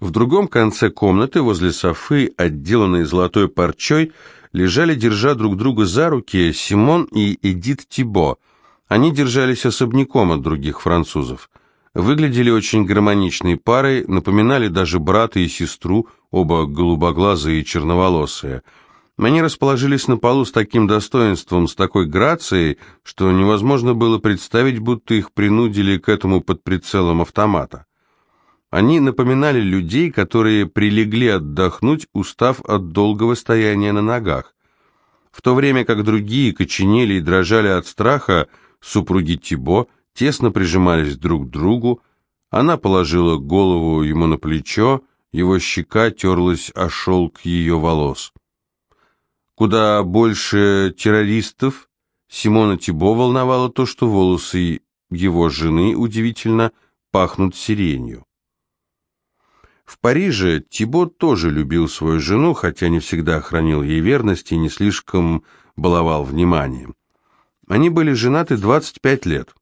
В другом конце комнаты, возле софы, отделанной золотой парчой, лежали, держа друг друга за руки, Симон и Эдит Тибо. Они держались особняком от других французов. Выглядели очень гармоничной парой, напоминали даже брата и сестру, оба голубоглазые и черноволосые. Они расположились на полу с таким достоинством, с такой грацией, что невозможно было представить, будто их принудили к этому под прицелом автомата. Они напоминали людей, которые прилегли отдохнуть, устав от долгого стояния на ногах. В то время как другие коченели и дрожали от страха, супруги Тибо тесно прижимались друг к другу, она положила голову ему на плечо, его щека терлась о шелк ее волос. Куда больше террористов Симона Тибо волновало то, что волосы его жены, удивительно, пахнут сиренью. В Париже Тибо тоже любил свою жену, хотя не всегда хранил ей верность и не слишком баловал вниманием. Они были женаты 25 лет.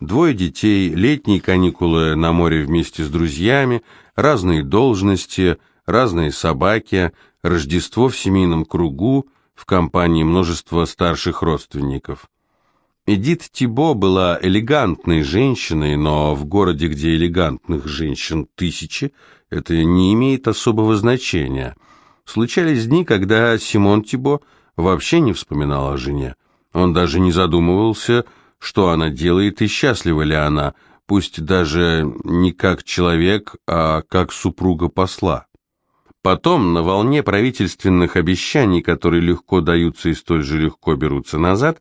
Двое детей, летние каникулы на море вместе с друзьями, разные должности, разные собаки, Рождество в семейном кругу, в компании множества старших родственников. Эдит Тибо была элегантной женщиной, но в городе, где элегантных женщин тысячи, это не имеет особого значения. Случались дни, когда Симон Тибо вообще не вспоминал о жене. Он даже не задумывался, что она делает и счастлива ли она, пусть даже не как человек, а как супруга посла. Потом, на волне правительственных обещаний, которые легко даются и столь же легко берутся назад,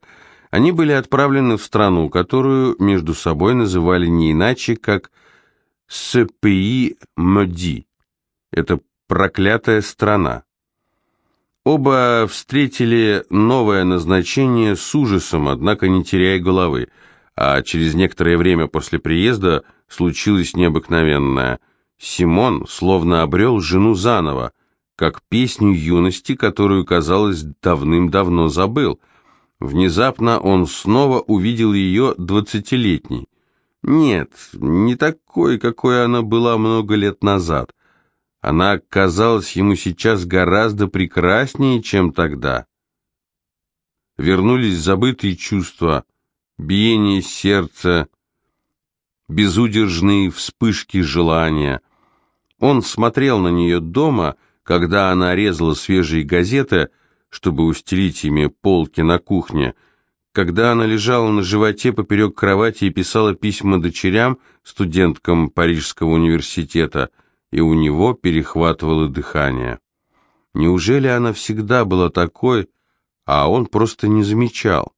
они были отправлены в страну, которую между собой называли не иначе, как «Сепи Моди». Это проклятая страна. Оба встретили новое назначение с ужасом, однако не теряя головы, а через некоторое время после приезда случилось необыкновенное. Симон словно обрел жену заново, как песню юности, которую, казалось, давным-давно забыл. Внезапно он снова увидел ее двадцатилетней. Нет, не такой, какой она была много лет назад. Она казалась ему сейчас гораздо прекраснее, чем тогда. Вернулись забытые чувства, биение сердца, безудержные вспышки желания. Он смотрел на нее дома, когда она резала свежие газеты, чтобы устелить ими полки на кухне, когда она лежала на животе поперек кровати и писала письма дочерям, студенткам Парижского университета – и у него перехватывало дыхание. Неужели она всегда была такой, а он просто не замечал?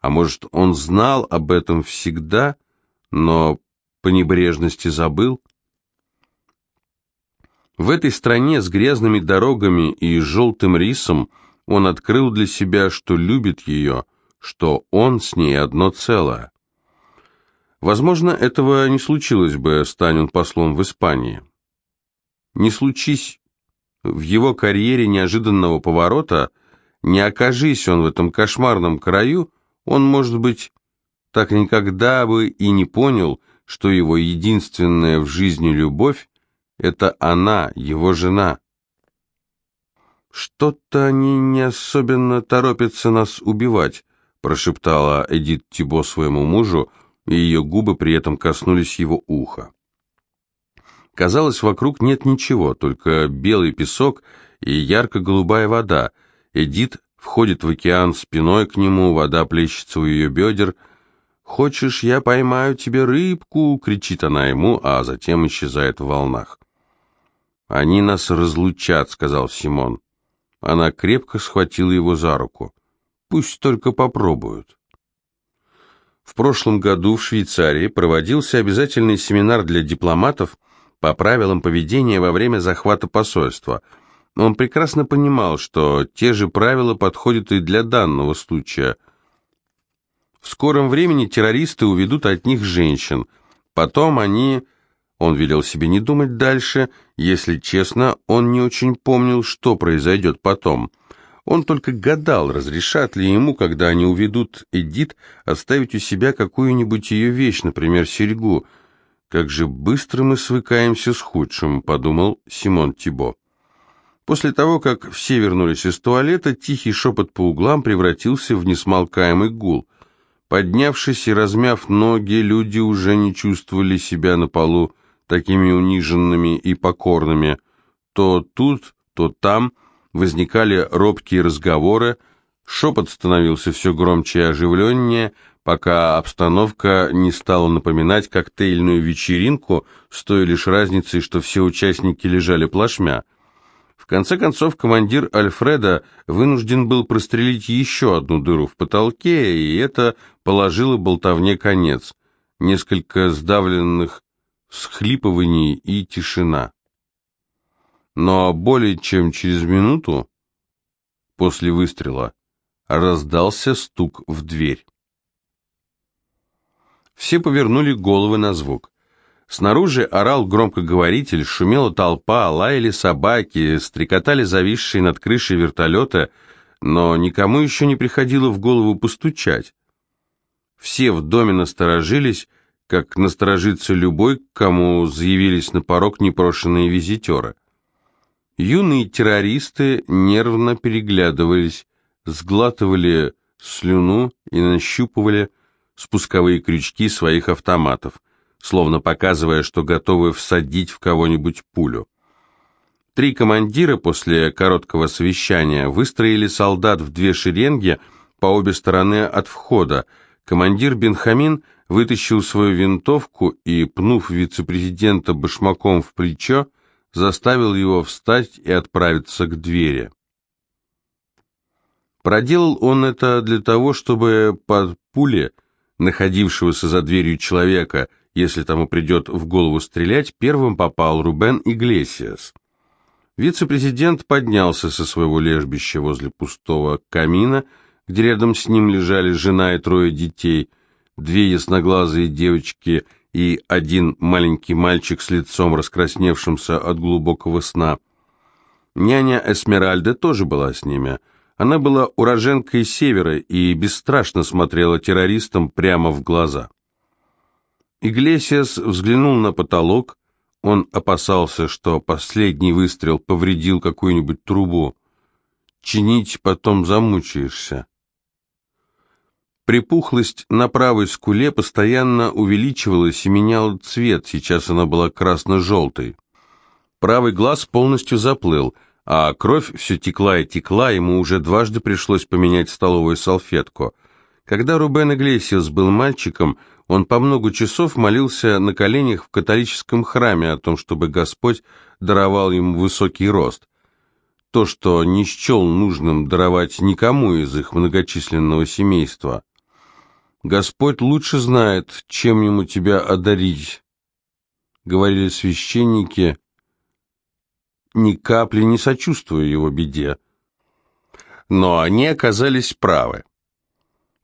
А может, он знал об этом всегда, но по небрежности забыл? В этой стране с грязными дорогами и желтым рисом он открыл для себя, что любит ее, что он с ней одно целое. Возможно, этого не случилось бы, стань он послом в Испании. Не случись в его карьере неожиданного поворота, не окажись он в этом кошмарном краю, он, может быть, так никогда бы и не понял, что его единственная в жизни любовь — это она, его жена. «Что-то они не особенно торопятся нас убивать», — прошептала Эдит Тибо своему мужу, и ее губы при этом коснулись его уха. Казалось, вокруг нет ничего, только белый песок и ярко-голубая вода. Эдит входит в океан спиной к нему, вода плещется у ее бедер. «Хочешь, я поймаю тебе рыбку?» — кричит она ему, а затем исчезает в волнах. «Они нас разлучат», — сказал Симон. Она крепко схватила его за руку. «Пусть только попробуют». В прошлом году в Швейцарии проводился обязательный семинар для дипломатов — по правилам поведения во время захвата посольства. Он прекрасно понимал, что те же правила подходят и для данного случая. В скором времени террористы уведут от них женщин. Потом они... Он велел себе не думать дальше. Если честно, он не очень помнил, что произойдет потом. Он только гадал, разрешат ли ему, когда они уведут Эдит, оставить у себя какую-нибудь ее вещь, например, серьгу, «Как же быстро мы свыкаемся с худшим», — подумал Симон Тибо. После того, как все вернулись из туалета, тихий шепот по углам превратился в несмолкаемый гул. Поднявшись и размяв ноги, люди уже не чувствовали себя на полу такими униженными и покорными. То тут, то там возникали робкие разговоры, шепот становился все громче и оживленнее, пока обстановка не стала напоминать коктейльную вечеринку, с той лишь разницей, что все участники лежали плашмя. В конце концов, командир Альфреда вынужден был прострелить еще одну дыру в потолке, и это положило болтовне конец. Несколько сдавленных схлипываний и тишина. Но более чем через минуту после выстрела раздался стук в дверь. Все повернули головы на звук. Снаружи орал громкоговоритель, шумела толпа, лаяли собаки, стрекотали зависшие над крышей вертолета, но никому еще не приходило в голову постучать. Все в доме насторожились, как насторожится любой, кому заявились на порог непрошенные визитеры. Юные террористы нервно переглядывались, сглатывали слюну и нащупывали спусковые крючки своих автоматов, словно показывая, что готовы всадить в кого-нибудь пулю. Три командира после короткого совещания выстроили солдат в две шеренги по обе стороны от входа. Командир Бенхамин вытащил свою винтовку и, пнув вице-президента башмаком в плечо, заставил его встать и отправиться к двери. Проделал он это для того, чтобы под пули находившегося за дверью человека, если тому придет в голову стрелять, первым попал Рубен Иглесиас. Вице-президент поднялся со своего лежбища возле пустого камина, где рядом с ним лежали жена и трое детей, две ясноглазые девочки и один маленький мальчик с лицом раскрасневшимся от глубокого сна. Няня Эсмеральда тоже была с ними – она была уроженкой севера и бесстрашно смотрела террористам прямо в глаза. Иглесиас взглянул на потолок, он опасался, что последний выстрел повредил какую-нибудь трубу. Чинить потом замучаешься. Припухлость на правой скуле постоянно увеличивалась и меняла цвет, сейчас она была красно-желтой. Правый глаз полностью заплыл – а кровь все текла и текла, ему уже дважды пришлось поменять столовую салфетку. Когда Рубен Иглесиас был мальчиком, он по много часов молился на коленях в католическом храме о том, чтобы Господь даровал ему высокий рост. То, что не счел нужным даровать никому из их многочисленного семейства. «Господь лучше знает, чем ему тебя одарить», — говорили священники, ни капли не сочувствуя его беде. Но они оказались правы.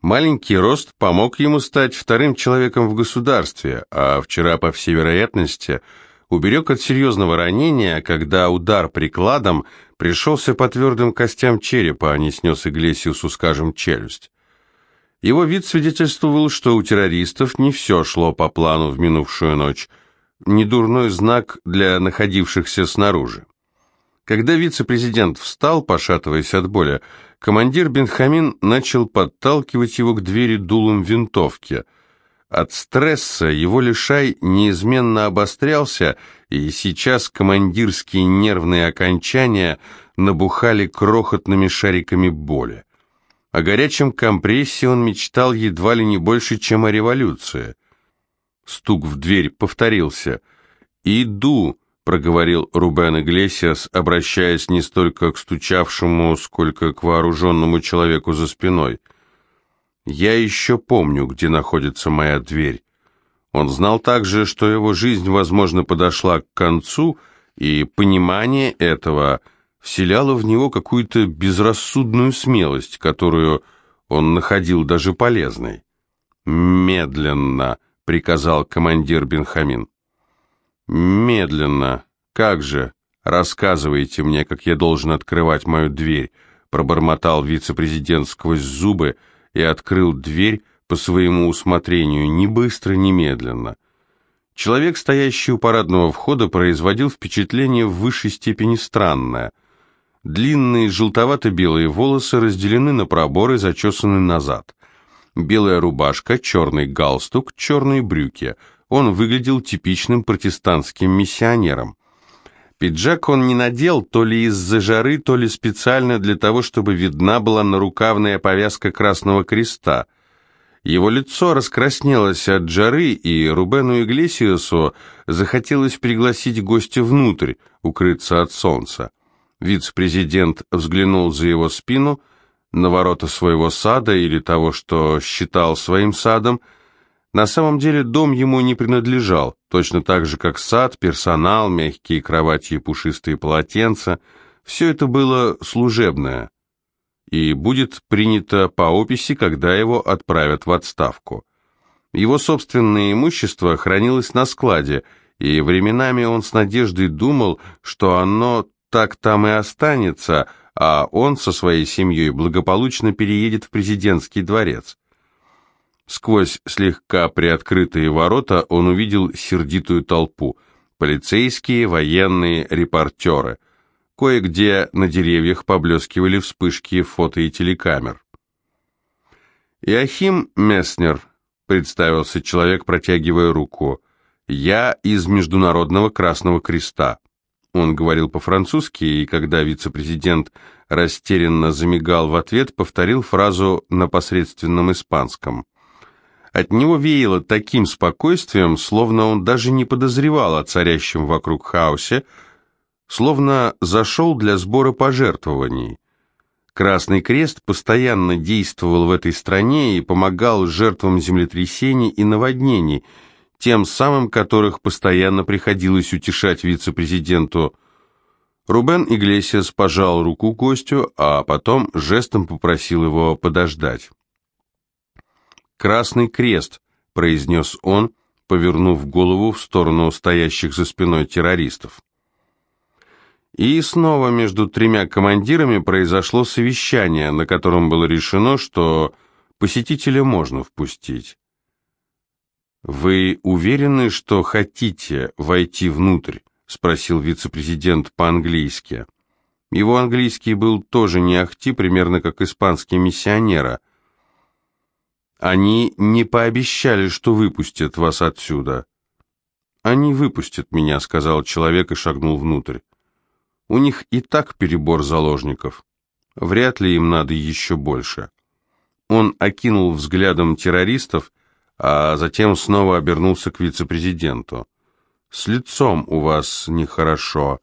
Маленький рост помог ему стать вторым человеком в государстве, а вчера, по всей вероятности, уберег от серьезного ранения, когда удар прикладом пришелся по твердым костям черепа, а не снес Иглесиусу, скажем, челюсть. Его вид свидетельствовал, что у террористов не все шло по плану в минувшую ночь, недурной знак для находившихся снаружи. Когда вице-президент встал, пошатываясь от боли, командир Бенхамин начал подталкивать его к двери дулом винтовки. От стресса его лишай неизменно обострялся, и сейчас командирские нервные окончания набухали крохотными шариками боли. О горячем компрессе он мечтал едва ли не больше, чем о революции. Стук в дверь повторился. «Иду!» проговорил Рубен Иглесиас, обращаясь не столько к стучавшему, сколько к вооруженному человеку за спиной. «Я еще помню, где находится моя дверь». Он знал также, что его жизнь, возможно, подошла к концу, и понимание этого вселяло в него какую-то безрассудную смелость, которую он находил даже полезной. «Медленно», — приказал командир Бенхамин. «Медленно. Как же? Рассказывайте мне, как я должен открывать мою дверь», пробормотал вице-президент сквозь зубы и открыл дверь по своему усмотрению, ни быстро, ни медленно. Человек, стоящий у парадного входа, производил впечатление в высшей степени странное. Длинные желтовато-белые волосы разделены на проборы, зачесаны назад. Белая рубашка, черный галстук, черные брюки. Он выглядел типичным протестантским миссионером. Пиджак он не надел то ли из-за жары, то ли специально для того, чтобы видна была нарукавная повязка Красного Креста. Его лицо раскраснелось от жары, и Рубену Иглесиасу захотелось пригласить гостя внутрь, укрыться от солнца. Вице-президент взглянул за его спину, на ворота своего сада или того, что считал своим садом, на самом деле дом ему не принадлежал, точно так же, как сад, персонал, мягкие кровати и пушистые полотенца. Все это было служебное и будет принято по описи, когда его отправят в отставку. Его собственное имущество хранилось на складе, и временами он с надеждой думал, что оно так там и останется, а он со своей семьей благополучно переедет в президентский дворец. Сквозь слегка приоткрытые ворота он увидел сердитую толпу. Полицейские, военные, репортеры. Кое-где на деревьях поблескивали вспышки фото и телекамер. «Иохим Месснер», — представился человек, протягивая руку, — «я из Международного Красного Креста». Он говорил по-французски, и когда вице-президент растерянно замигал в ответ, повторил фразу на посредственном испанском. От него веяло таким спокойствием, словно он даже не подозревал о царящем вокруг хаосе, словно зашел для сбора пожертвований. Красный Крест постоянно действовал в этой стране и помогал жертвам землетрясений и наводнений, тем самым которых постоянно приходилось утешать вице-президенту. Рубен Иглесиас пожал руку гостю, а потом жестом попросил его подождать. «Красный крест», — произнес он, повернув голову в сторону стоящих за спиной террористов. И снова между тремя командирами произошло совещание, на котором было решено, что посетителя можно впустить. «Вы уверены, что хотите войти внутрь?» — спросил вице-президент по-английски. Его английский был тоже не ахти, примерно как испанский миссионера. Они не пообещали, что выпустят вас отсюда. Они выпустят меня, сказал человек и шагнул внутрь. У них и так перебор заложников. Вряд ли им надо еще больше. Он окинул взглядом террористов, а затем снова обернулся к вице-президенту. «С лицом у вас нехорошо».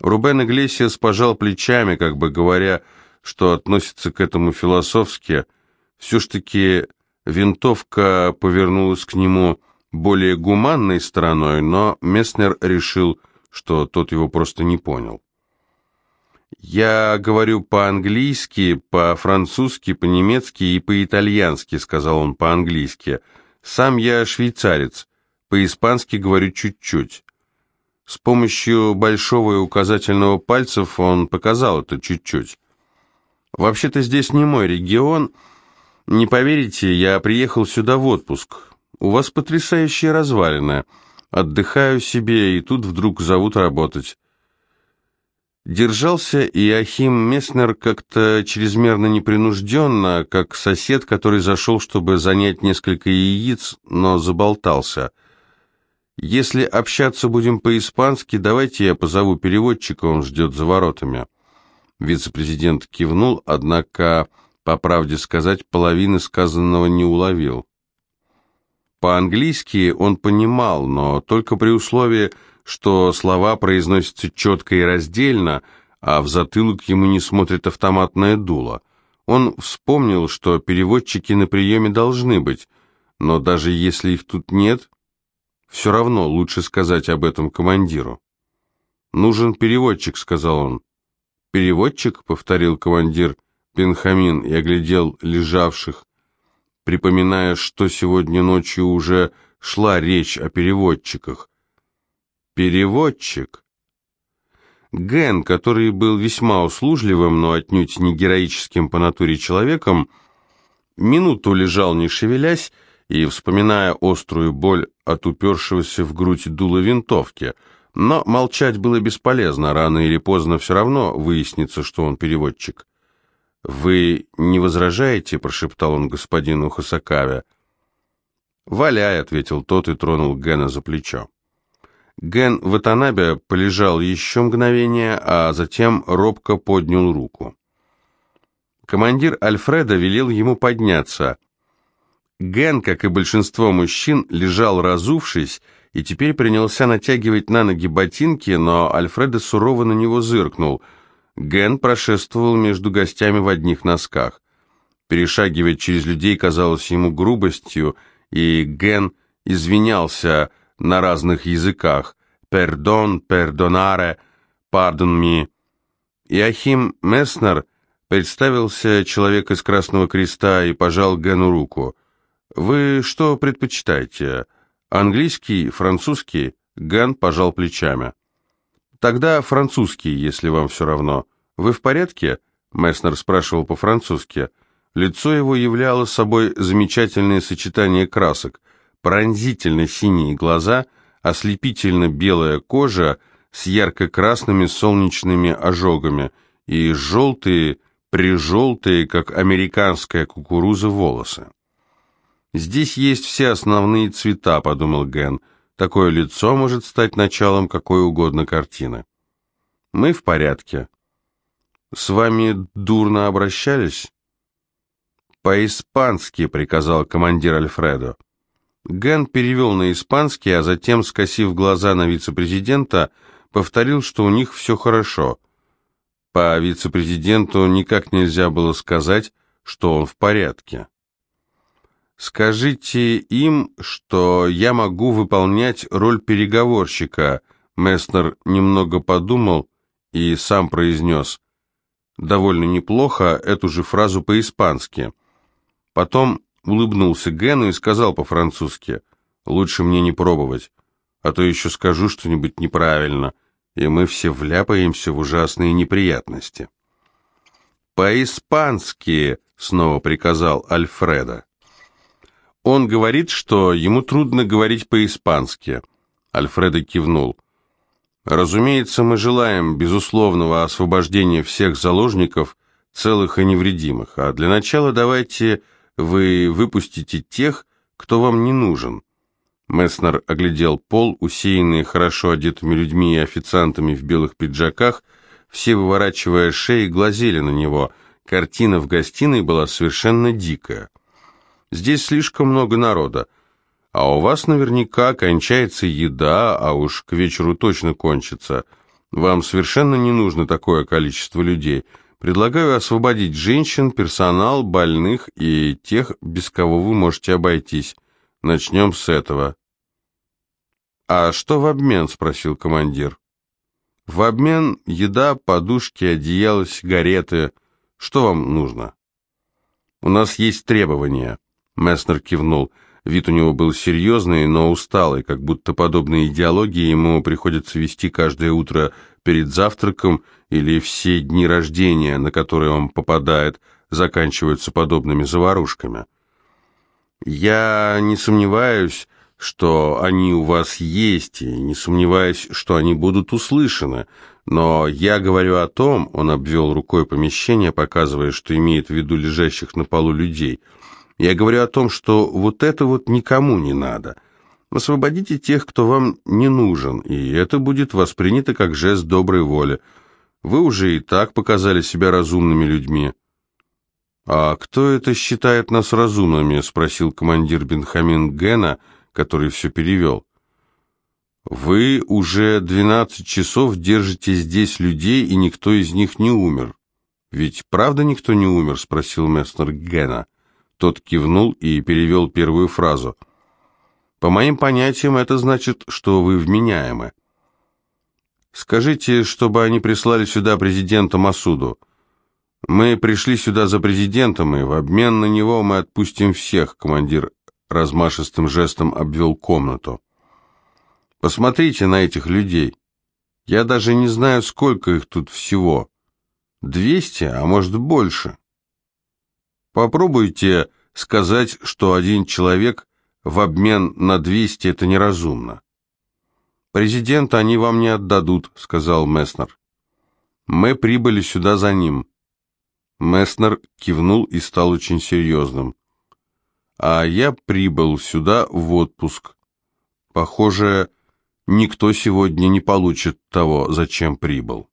Рубен Иглесиас пожал плечами, как бы говоря, что относится к этому философски – все ж таки винтовка повернулась к нему более гуманной стороной, но Месснер решил, что тот его просто не понял. «Я говорю по-английски, по-французски, по-немецки и по-итальянски», — сказал он по-английски. «Сам я швейцарец, по-испански говорю чуть-чуть». С помощью большого и указательного пальцев он показал это чуть-чуть. «Вообще-то здесь не мой регион», — не поверите, я приехал сюда в отпуск. У вас потрясающие развалины. Отдыхаю себе, и тут вдруг зовут работать. Держался Иохим Месснер как-то чрезмерно непринужденно, как сосед, который зашел, чтобы занять несколько яиц, но заболтался. «Если общаться будем по-испански, давайте я позову переводчика, он ждет за воротами». Вице-президент кивнул, однако по правде сказать, половины сказанного не уловил. По-английски он понимал, но только при условии, что слова произносятся четко и раздельно, а в затылок ему не смотрит автоматное дуло. Он вспомнил, что переводчики на приеме должны быть, но даже если их тут нет, все равно лучше сказать об этом командиру. «Нужен переводчик», — сказал он. «Переводчик?» — повторил командир — Бенхамин и оглядел лежавших, припоминая, что сегодня ночью уже шла речь о переводчиках. Переводчик? Ген, который был весьма услужливым, но отнюдь не героическим по натуре человеком, минуту лежал не шевелясь и вспоминая острую боль от упершегося в грудь дула винтовки. Но молчать было бесполезно, рано или поздно все равно выяснится, что он переводчик. «Вы не возражаете?» – прошептал он господину Хасакаве. «Валяй», — ответил тот и тронул Гена за плечо. Ген Ватанабе полежал еще мгновение, а затем робко поднял руку. Командир Альфреда велел ему подняться. Ген, как и большинство мужчин, лежал разувшись и теперь принялся натягивать на ноги ботинки, но Альфреда сурово на него зыркнул. Ген прошествовал между гостями в одних носках. Перешагивать через людей казалось ему грубостью, и Ген извинялся на разных языках «пердон», «пердонаре», «пардон ми». Иохим Месснер представился человек из Красного Креста и пожал Гену руку. «Вы что предпочитаете? Английский, французский?» Ген пожал плечами. «Тогда французский, если вам все равно. Вы в порядке?» Месснер спрашивал по-французски. Лицо его являло собой замечательное сочетание красок, пронзительно синие глаза, ослепительно белая кожа с ярко-красными солнечными ожогами и желтые, прижелтые, как американская кукуруза, волосы. «Здесь есть все основные цвета», — подумал Ген. «Такое лицо может стать началом какой угодно картины». «Мы в порядке». «С вами дурно обращались?» «По-испански», — приказал командир Альфредо. Ген перевел на испанский, а затем, скосив глаза на вице-президента, повторил, что у них все хорошо. По вице-президенту никак нельзя было сказать, что он в порядке. «Скажите им, что я могу выполнять роль переговорщика», Месснер немного подумал и сам произнес довольно неплохо эту же фразу по-испански – Потом улыбнулся Гену и сказал по-французски, «Лучше мне не пробовать, а то еще скажу что-нибудь неправильно, и мы все вляпаемся в ужасные неприятности». «По-испански», — снова приказал Альфреда. «Он говорит, что ему трудно говорить по-испански». Альфреда кивнул. «Разумеется, мы желаем безусловного освобождения всех заложников, целых и невредимых, а для начала давайте вы выпустите тех, кто вам не нужен. Месснер оглядел пол, усеянный хорошо одетыми людьми и официантами в белых пиджаках, все, выворачивая шеи, глазели на него. Картина в гостиной была совершенно дикая. Здесь слишком много народа. А у вас наверняка кончается еда, а уж к вечеру точно кончится. Вам совершенно не нужно такое количество людей. Предлагаю освободить женщин, персонал, больных и тех, без кого вы можете обойтись. Начнем с этого. «А что в обмен?» – спросил командир. «В обмен еда, подушки, одеяло, сигареты. Что вам нужно?» «У нас есть требования», – Месснер кивнул. Вид у него был серьезный, но усталый, как будто подобные идеологии ему приходится вести каждое утро перед завтраком или все дни рождения, на которые он попадает, заканчиваются подобными заварушками. Я не сомневаюсь, что они у вас есть, и не сомневаюсь, что они будут услышаны, но я говорю о том, он обвел рукой помещение, показывая, что имеет в виду лежащих на полу людей, я говорю о том, что вот это вот никому не надо – Освободите тех, кто вам не нужен, и это будет воспринято как жест доброй воли. Вы уже и так показали себя разумными людьми». «А кто это считает нас разумными?» — спросил командир Бенхамин Гена, который все перевел. «Вы уже двенадцать часов держите здесь людей, и никто из них не умер». «Ведь правда никто не умер?» — спросил Месснер Гена. Тот кивнул и перевел первую фразу — по моим понятиям, это значит, что вы вменяемы. Скажите, чтобы они прислали сюда президента Масуду. Мы пришли сюда за президентом, и в обмен на него мы отпустим всех, командир размашистым жестом обвел комнату. Посмотрите на этих людей. Я даже не знаю, сколько их тут всего. Двести, а может больше. Попробуйте сказать, что один человек в обмен на 200 это неразумно. «Президента они вам не отдадут», — сказал Месснер. «Мы прибыли сюда за ним». Месснер кивнул и стал очень серьезным. «А я прибыл сюда в отпуск. Похоже, никто сегодня не получит того, зачем прибыл».